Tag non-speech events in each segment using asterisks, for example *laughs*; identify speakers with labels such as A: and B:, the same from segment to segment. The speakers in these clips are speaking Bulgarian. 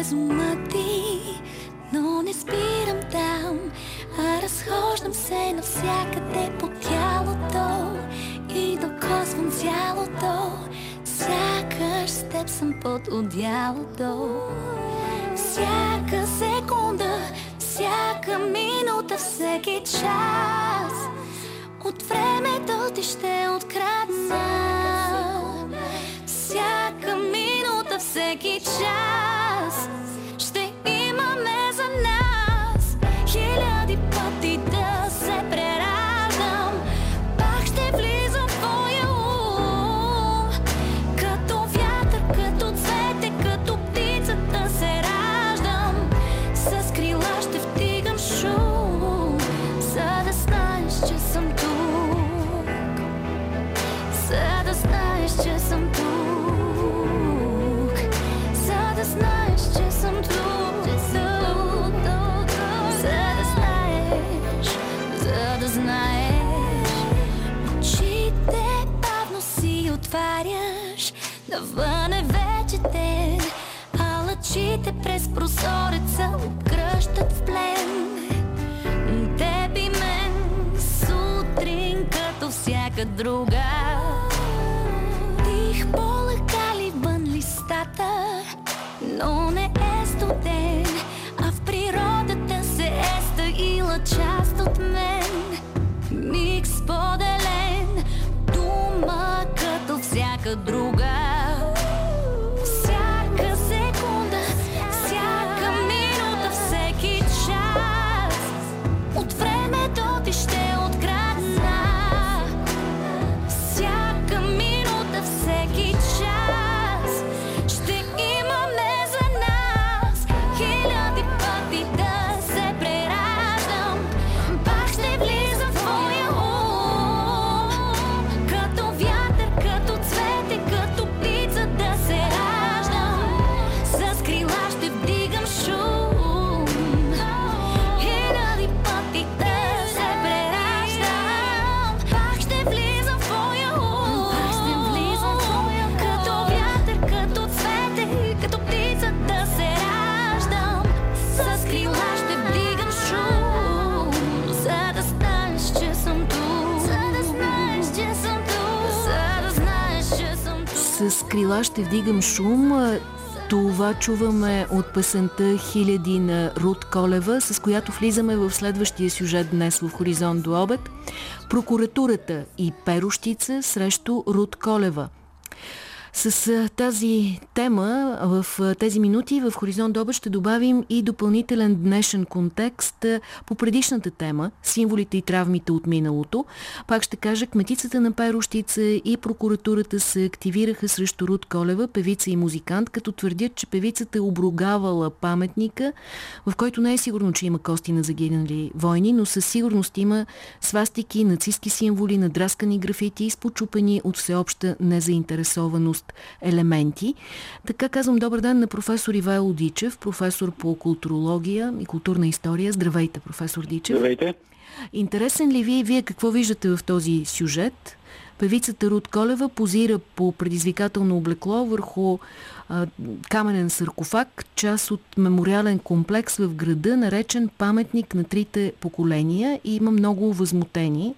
A: през ума ти, но не спирам там, а разхождам се навсякъде по тялото и докосвам цялото, сякаш с теб съм под одялото. Всяка секунда, всяка минута, всеки час от времето ти ще открадна. Всяка минута, всеки час навън е вече ден, а през прозореца обгръщат в плен. Теб и мен сутрин като всяка друга? Тих полека ли вън листата Но не е студен А в природата се е стаила част от мен. Миг споделен Дума като всяка друга С крила ще вдигам шум.
B: Това чуваме от песента Хиляди на Рут Колева, с която влизаме в следващия сюжет днес в Хоризонт до обед. Прокуратурата и перощица срещу Рут Колева. С тази тема в тези минути в Хоризонт Добър ще добавим и допълнителен днешен контекст по предишната тема символите и травмите от миналото. Пак ще кажа, кметицата на Перощица и прокуратурата се активираха срещу Руд Колева, певица и музикант, като твърдят, че певицата обругавала паметника, в който не е сигурно, че има кости на загинали войни, но със сигурност има свастики, нацистски символи, надраскани графити и спочупени от всеобща незаинтересованост елементи. Така казвам добър ден на професор Ивайло Дичев, професор по културология и културна история. Здравейте, професор Дичев.
C: Здравейте.
B: Интересен ли ви и вие какво виждате в този сюжет? Певицата Руд Колева позира по предизвикателно облекло върху а, каменен саркофаг, част от мемориален комплекс в града, наречен паметник на трите поколения и има много възмутени.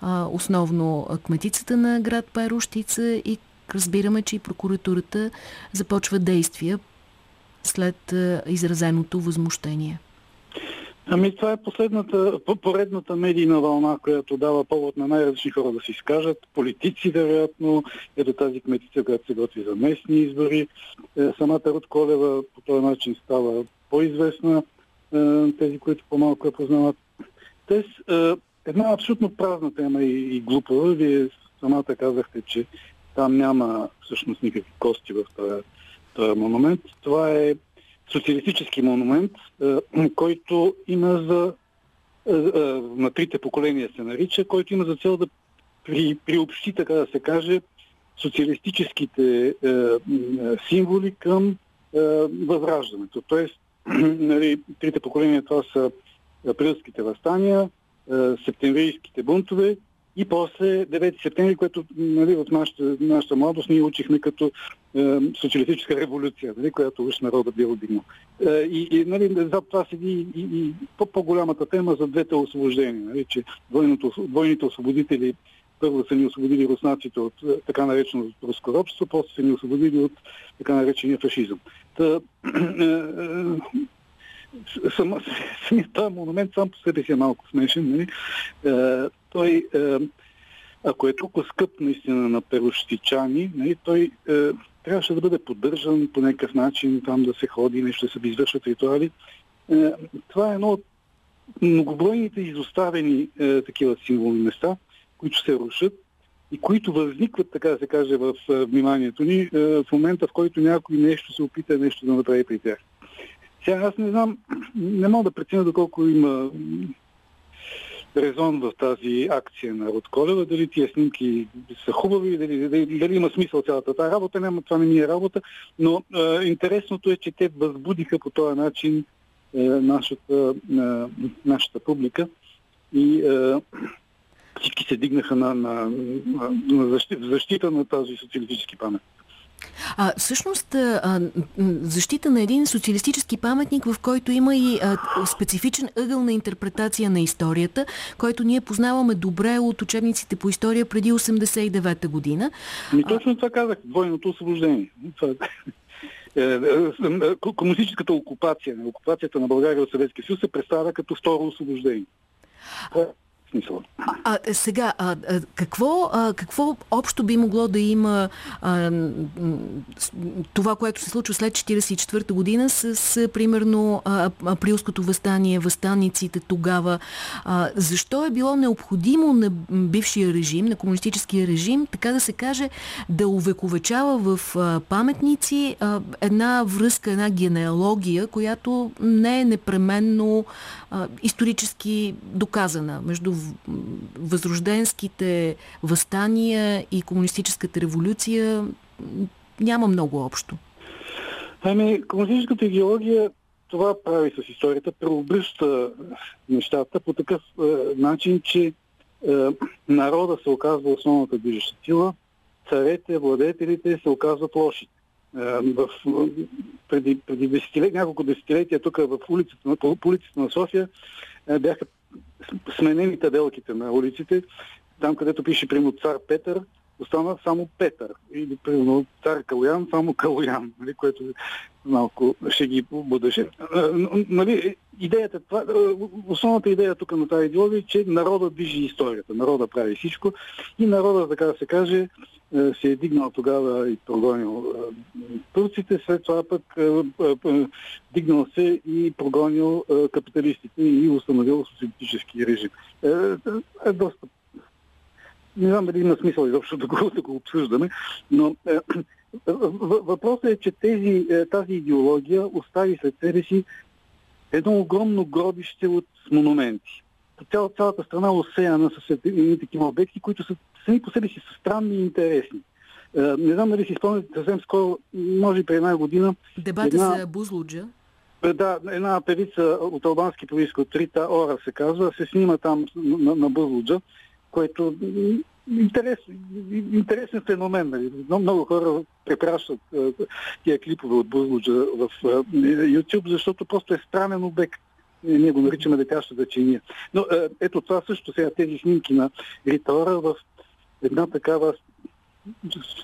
B: А, основно кметицата на град Перощица и разбираме, че и прокуратурата започва действия след а, изразеното възмущение.
C: Ами това е последната, по- поредната медийна вълна, която дава повод на най-различни хора да се изкажат. Политици, вероятно, ето тази кметица, която се готви за местни избори. Е, самата Руд Колева по този начин става по-известна. Е, тези, които по-малко я познават. Тоест, е, една абсолютно празна тема и глупава. Вие самата казахте, че там няма всъщност никакви кости в този, този монумент. Това е социалистически монумент, е, който има за е, е, на трите поколения се нарича, който има за цел да при, приобщи, така да се каже, социалистическите е, символи към е, възраждането. Тоест, *clears throat* нали, трите поколения това са априлските възстания, е, септемврийските бунтове и после 9 септември, което нали, в нашата, нашата младост ние учихме като е, социалистическа революция, нали, която уж народа бил дигнал. Е, и, и нали, за това седи и, и, по-голямата тема за двете освобождения, нали, че двойните освободители първо са ни освободили руснаците от е, така нареченото руско робство, после са ни освободили от така наречения фашизъм. Та, е, е, сам, *laughs* самият този монумент сам по себе си е малко смешен. Нали? Той, е, ако е толкова скъп наистина на перощичани, нали, той е, трябваше да бъде поддържан по някакъв начин, там да се ходи, нещо да се извършват ритуали. Е, това е едно от многобройните изоставени е, такива символни места, които се рушат и които възникват, така да се каже, в е, вниманието ни е, в момента, в който някой нещо се опита нещо да направи при тях. Сега аз не знам, не мога да преценя доколко има резон в тази акция на Колева, дали тия снимки са хубави, дали, дали, дали има смисъл цялата тази работа, няма, това не ми е работа, но е, интересното е, че те възбудиха по този начин е, нашата, е, нашата публика и е, всички се дигнаха на, на, на, защита, защита на тази социалистически памет.
B: А, всъщност, а, защита на един социалистически паметник, в който има и а, специфичен ъгъл на интерпретация на историята, който ние познаваме добре от учебниците по история преди 89-та година.
C: Ми точно това казах, двойното освобождение. Е, е, е, комунистическата окупация, окупацията на България от Съветския се представя като второ освобождение
B: смисъл. А, сега, а, какво, а, какво общо би могло да има а, това, което се случва след 1944 година с, с примерно априлското възстание, възстанниците тогава? А, защо е било необходимо на бившия режим, на комунистическия режим, така да се каже, да увековечава в а, паметници а, една връзка, една генеалогия, която не е непременно а, исторически доказана между възрожденските възстания и комунистическата революция няма много общо.
C: Ами, комунистическата идеология това прави с историята, преобръща нещата по такъв е, начин, че е, народа се оказва основната движеща сила, царете, владетелите се оказват лоши. Е, в, преди, преди десетилетия, няколко десетилетия тук в улицата, по улицата на София е, бяха сменени табелките на улиците. Там, където пише, примерно, цар Петър, остана само Петър. Или, примерно, цар Калуян, само Калуян, нали, което малко ще ги будеше. Нали, идеята, това, основната идея тук на тази идеология е, че народа движи историята, народа прави всичко и народа, така да се каже, се е дигнал тогава и прогонил турците, след това пък дигнал се и прогонил капиталистите и установил социалистически режим. Е, е доста не знам дали има смисъл изобщо да го, да го обсъждаме, но е, въпросът е, че тези, е, тази идеология остави след себе си едно огромно гробище от монументи. Цял, цялата страна осеяна с едни такива обекти, които са сами по себе си са странни и интересни. Е, не знам дали си спомняте съвсем скоро, може и преди една година.
B: Дебата една... за Бузлуджа.
C: Е, да, една певица от албански происход, Рита Ора се казва, се снима там на, на Бузлуджа което интерес, интересен феномен. Нали. Много, хора препращат тия клипове от Бузлуджа в YouTube, защото просто е странен обект. Ние го наричаме декащата чиния. Но ето това също сега тези снимки на Ритора в една такава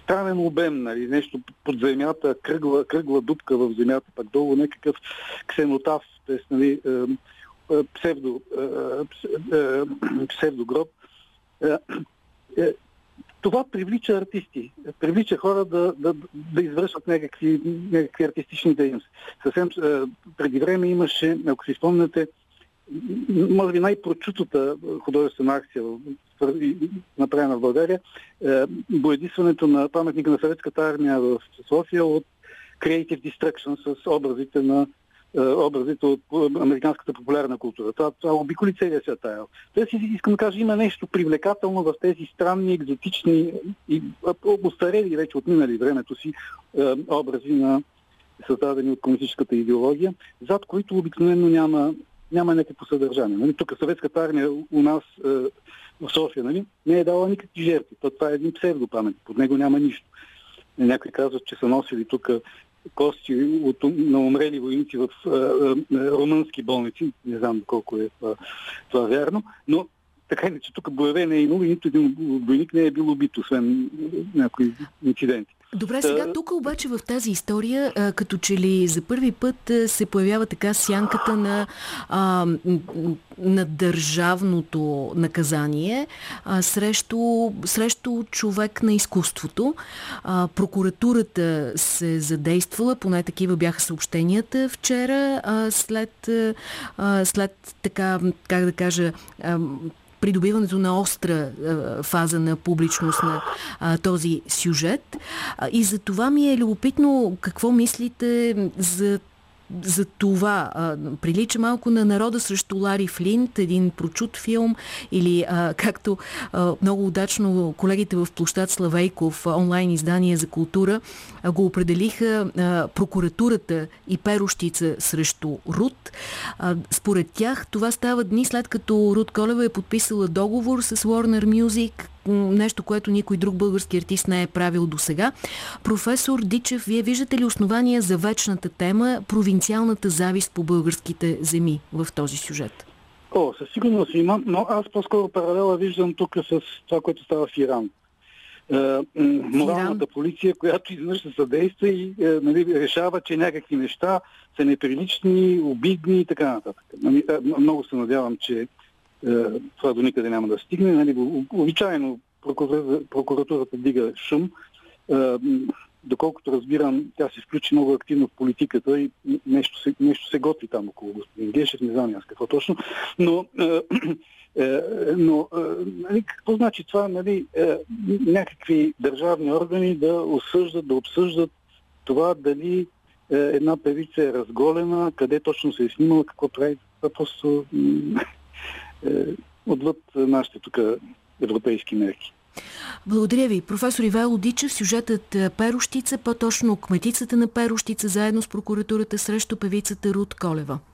C: странен обем, нали, нещо под земята, кръгла, кръгла дупка в земята, пак долу някакъв ксенотав, т.е. Нали, псевдо, псевдогроб. Е, това привлича артисти, привлича хора да, да, да извършват някакви, някакви артистични дейности. Съвсем е, преди време имаше, ако си спомняте, може би най-прочутата художествена акция, направена в България, боядисването на паметника на съветската армия в София от Creative Destruction с образите на е, образите от американската популярна култура. Това, това обиколи целия свят. Тоест, искам да кажа, има нещо привлекателно в тези странни, екзотични и устарели вече от минали времето си е, образи на създадени от комунистическата идеология, зад които обикновено няма няма някакво съдържание. Нали? Тук съветската армия у нас е, в София нали? не е дала никакви жертви. То, това е един псевдопамет. Под него няма нищо. Някои казват, че са носили тук кости от, на умрели войници в а, а, румънски болници. Не знам колко е това, това вярно, но така иначе тук боеве не е имало и нито един войник не е бил убит, освен някои инциденти.
B: Добре, сега тук обаче в тази история, а, като че ли за първи път а, се появява така сянката на, а, на държавното наказание а, срещу, срещу човек на изкуството. А, прокуратурата се задействала, поне такива бяха съобщенията вчера, а, след, а, след така, как да кажа, а, придобиването на остра фаза на публичност на този сюжет. И за това ми е любопитно какво мислите за за това. А, прилича малко на народа срещу Лари Флинт, един прочут филм, или а, както а, много удачно колегите в площад Славейков, онлайн издание за култура, а, го определиха а, прокуратурата и перощица срещу Руд. А, според тях това става дни след като Руд Колева е подписала договор с Warner Music, нещо, което никой друг български артист не е правил до сега. Професор Дичев, вие виждате ли основания за вечната тема провинциалната завист по българските земи в този сюжет?
C: О, със сигурност има, но аз по-скоро паралела виждам тук с това, което става в Иран. Е, моралната полиция, която изведнъж се съдейства и е, нали, решава, че някакви неща са неприлични, обидни и така нататък. Нали, е, много се надявам, че това до никъде няма да стигне. Нали, обичайно прокуратурата дига шум. Е, доколкото разбирам, тя се включи много активно в политиката и нещо се, нещо се готви там около господин Гешев, не знам аз какво точно. Но, е, *clears throat* е, но е, нали, какво значи това? Нали, е, някакви държавни органи да осъждат, да обсъждат това дали е, една певица е разголена, къде точно се е снимала, какво прави. Това просто е, отвъд нашите тук европейски мерки.
B: Благодаря ви. Професор Ивайло Дичев, сюжетът е, Перощица, по-точно кметицата на Перощица, заедно с прокуратурата срещу певицата Руд Колева.